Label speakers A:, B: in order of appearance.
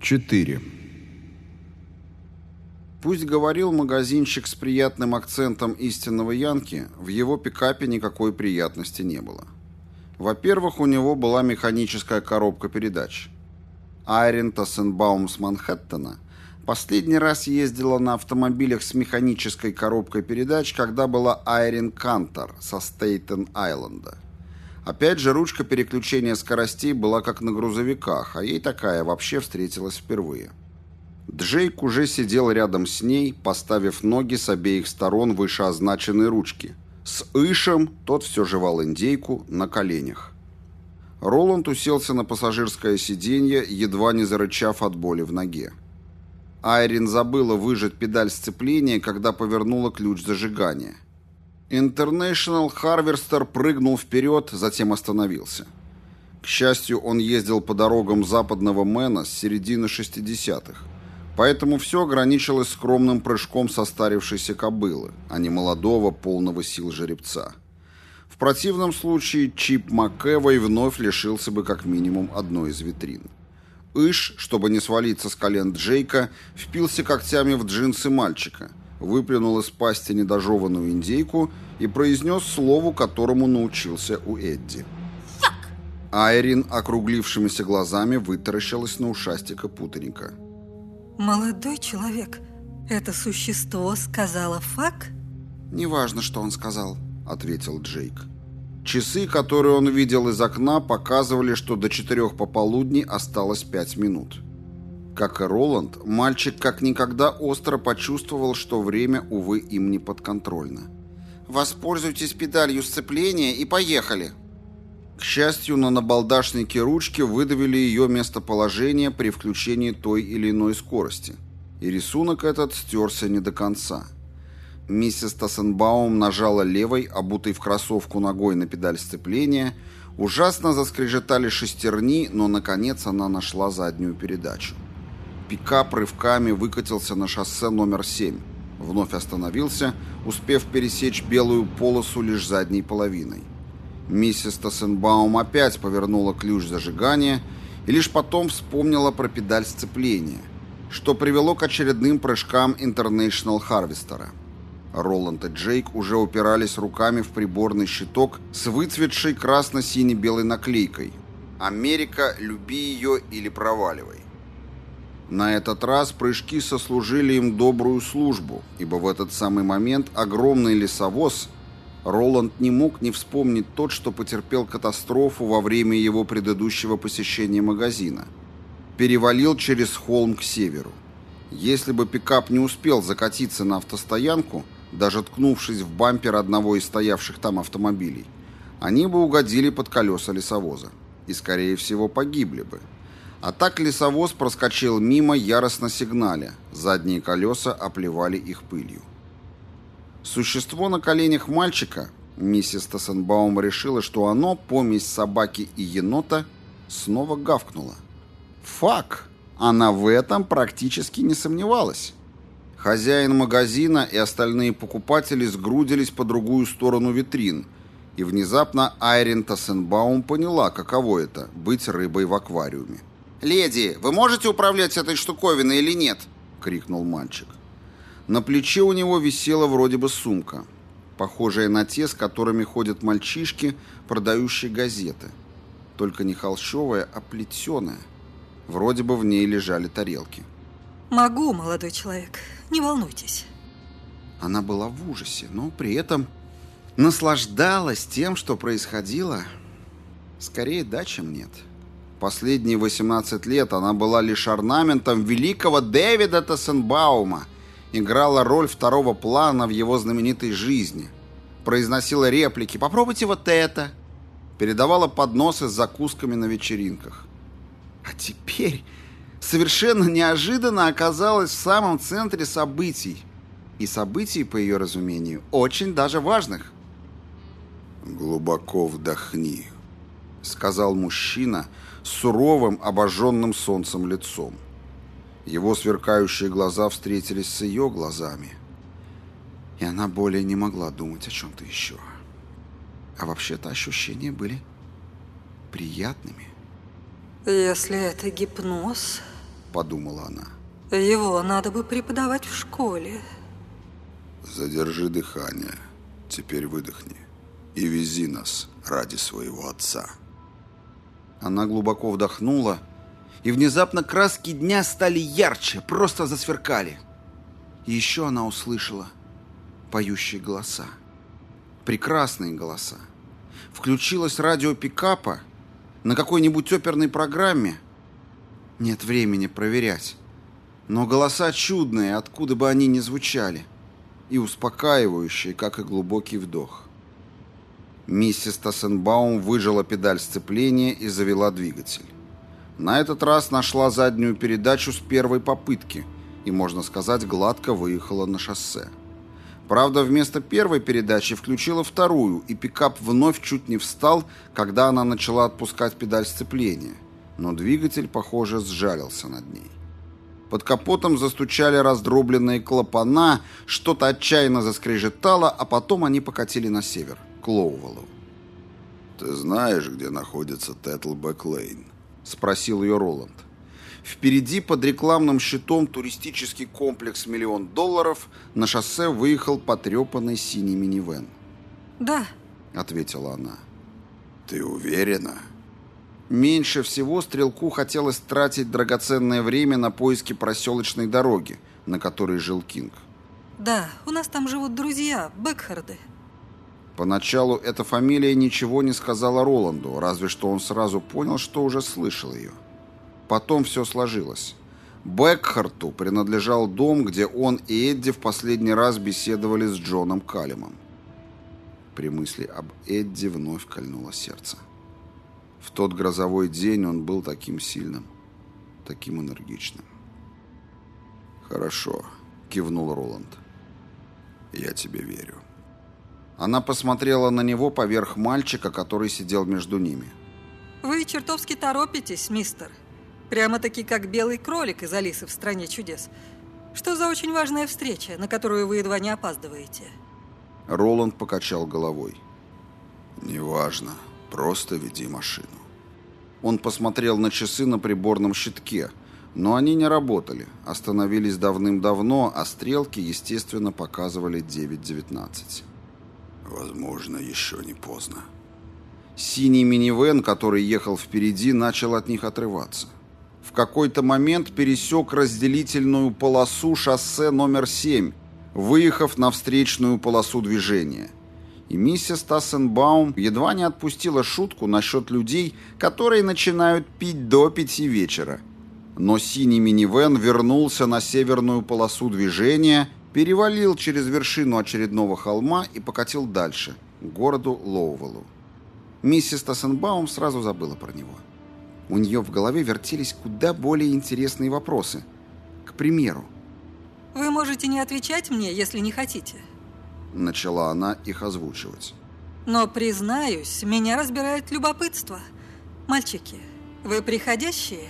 A: 4. Пусть говорил магазинчик с приятным акцентом истинного янки, в его пикапе никакой приятности не было. Во-первых, у него была механическая коробка передач. Айрин Тассенбаум с Манхэттена последний раз ездила на автомобилях с механической коробкой передач, когда была Айрин Кантор со Стейтен-Айленда. Опять же, ручка переключения скоростей была как на грузовиках, а ей такая вообще встретилась впервые. Джейк уже сидел рядом с ней, поставив ноги с обеих сторон вышеозначенной ручки. С Ишем тот все жевал индейку на коленях. Роланд уселся на пассажирское сиденье, едва не зарычав от боли в ноге. Айрин забыла выжать педаль сцепления, когда повернула ключ зажигания. International Harvester прыгнул вперед, затем остановился. К счастью, он ездил по дорогам западного Мэна с середины 60-х, поэтому все ограничилось скромным прыжком состарившейся кобылы, а не молодого, полного сил жеребца. В противном случае Чип МакЭвой вновь лишился бы как минимум одной из витрин. Иш, чтобы не свалиться с колен Джейка, впился когтями в джинсы мальчика – выплюнул из пасти недожеванную индейку и произнес слову, которому научился у Эдди.
B: «Фак!»
A: Айрин округлившимися глазами вытаращилась на ушастика путаника.
C: «Молодой человек, это существо сказала «фак»?»
A: «Неважно, что он сказал», — ответил Джейк. Часы, которые он видел из окна, показывали, что до четырех пополудни осталось пять минут. Как и Роланд, мальчик как никогда остро почувствовал, что время, увы, им не подконтрольно. «Воспользуйтесь педалью сцепления и поехали!» К счастью, на набалдашнике ручки выдавили ее местоположение при включении той или иной скорости. И рисунок этот стерся не до конца. Миссис Тассенбаум нажала левой, обутой в кроссовку ногой на педаль сцепления. Ужасно заскрежетали шестерни, но, наконец, она нашла заднюю передачу. Пикап рывками выкатился на шоссе номер 7. Вновь остановился, успев пересечь белую полосу лишь задней половиной. Миссис Тассенбаум опять повернула ключ зажигания и лишь потом вспомнила про педаль сцепления, что привело к очередным прыжкам International Harvester. Роланд и Джейк уже упирались руками в приборный щиток с выцветшей красно-сине-белой наклейкой «Америка, люби ее или проваливай». На этот раз прыжки сослужили им добрую службу, ибо в этот самый момент огромный лесовоз, Роланд не мог не вспомнить тот, что потерпел катастрофу во время его предыдущего посещения магазина, перевалил через холм к северу. Если бы пикап не успел закатиться на автостоянку, даже ткнувшись в бампер одного из стоявших там автомобилей, они бы угодили под колеса лесовоза и, скорее всего, погибли бы. А так лесовоз проскочил мимо яростно сигналя. Задние колеса оплевали их пылью. Существо на коленях мальчика, миссис Тассенбаум решила, что оно, помесь собаки и енота, снова гавкнуло. Фак! Она в этом практически не сомневалась. Хозяин магазина и остальные покупатели сгрудились по другую сторону витрин, и внезапно Айрин Тассенбаум поняла, каково это – быть рыбой в аквариуме. «Леди, вы можете управлять этой штуковиной или нет?» — крикнул мальчик. На плече у него висела вроде бы сумка, похожая на те, с которыми ходят мальчишки, продающие газеты. Только не холщовая, а плетеная. Вроде бы в ней лежали тарелки.
C: «Могу, молодой человек, не волнуйтесь».
A: Она была в ужасе, но при этом наслаждалась тем, что происходило. Скорее да, чем нет. — Последние 18 лет она была лишь орнаментом великого Дэвида Тассенбаума, играла роль второго плана в его знаменитой жизни, произносила реплики «Попробуйте вот это», передавала подносы с закусками на вечеринках. А теперь совершенно неожиданно оказалась в самом центре событий. И событий, по ее разумению, очень даже важных.
D: «Глубоко вдохни», —
A: сказал мужчина, — суровым, обожженным солнцем лицом. Его сверкающие глаза встретились с ее глазами, и она более не могла думать о чем-то еще. А вообще-то ощущения были приятными.
C: Если это гипноз,
A: подумала она.
C: Его надо бы преподавать в школе.
A: Задержи дыхание. Теперь выдохни. И вези нас ради своего отца. Она глубоко вдохнула, и внезапно краски дня стали ярче, просто засверкали. Еще она услышала поющие голоса. Прекрасные голоса. Включилось радио пикапа на какой-нибудь оперной программе. Нет времени проверять. Но голоса чудные, откуда бы они ни звучали. И успокаивающие, как и глубокий вдох. Миссис Тассенбаум выжила педаль сцепления и завела двигатель. На этот раз нашла заднюю передачу с первой попытки и, можно сказать, гладко выехала на шоссе. Правда, вместо первой передачи включила вторую, и пикап вновь чуть не встал, когда она начала отпускать педаль сцепления. Но двигатель, похоже, сжалился над ней. Под капотом застучали раздробленные клапана, что-то отчаянно заскрежетало, а потом они покатили на север, к Лоувеллу. «Ты знаешь, где находится Тетлбэк-Лейн?» — спросил ее Роланд. Впереди под рекламным щитом туристический комплекс «Миллион долларов» на шоссе выехал потрепанный синий минивэн.
C: Да,
A: ответила она. Ты уверена? Меньше всего стрелку хотелось тратить драгоценное время на поиски проселочной дороги, на которой жил Кинг.
C: Да, у нас там живут друзья, Бекхарды.
A: Поначалу эта фамилия ничего не сказала Роланду, разве что он сразу понял, что уже слышал ее. Потом все сложилось. Бекхарту принадлежал дом, где он и Эдди в последний раз беседовали с Джоном Калимом. При мысли об Эдди вновь кольнуло сердце. В тот грозовой день он был таким сильным, таким энергичным. «Хорошо», — кивнул Роланд. «Я тебе верю». Она посмотрела на него поверх мальчика, который сидел между ними.
C: «Вы чертовски торопитесь, мистер. Прямо-таки как белый кролик из Алисы в «Стране чудес». Что за очень важная встреча, на которую вы едва не опаздываете?»
A: Роланд покачал головой. «Неважно. Просто веди машину». Он посмотрел на часы на приборном щитке, но они не работали, остановились давным-давно, а стрелки, естественно, показывали 9.19. «Возможно, еще не поздно». Синий минивэн, который ехал впереди, начал от них отрываться в какой-то момент пересек разделительную полосу шоссе номер 7, выехав на встречную полосу движения. И миссис Тассенбаум едва не отпустила шутку насчет людей, которые начинают пить до пяти вечера. Но синий минивэн вернулся на северную полосу движения, перевалил через вершину очередного холма и покатил дальше, к городу Лоувеллу. Миссис Тассенбаум сразу забыла про него. У нее в голове вертелись куда более интересные вопросы. К примеру.
C: «Вы можете не отвечать мне, если не хотите».
A: Начала она их озвучивать.
C: «Но, признаюсь, меня разбирает любопытство. Мальчики, вы приходящие?»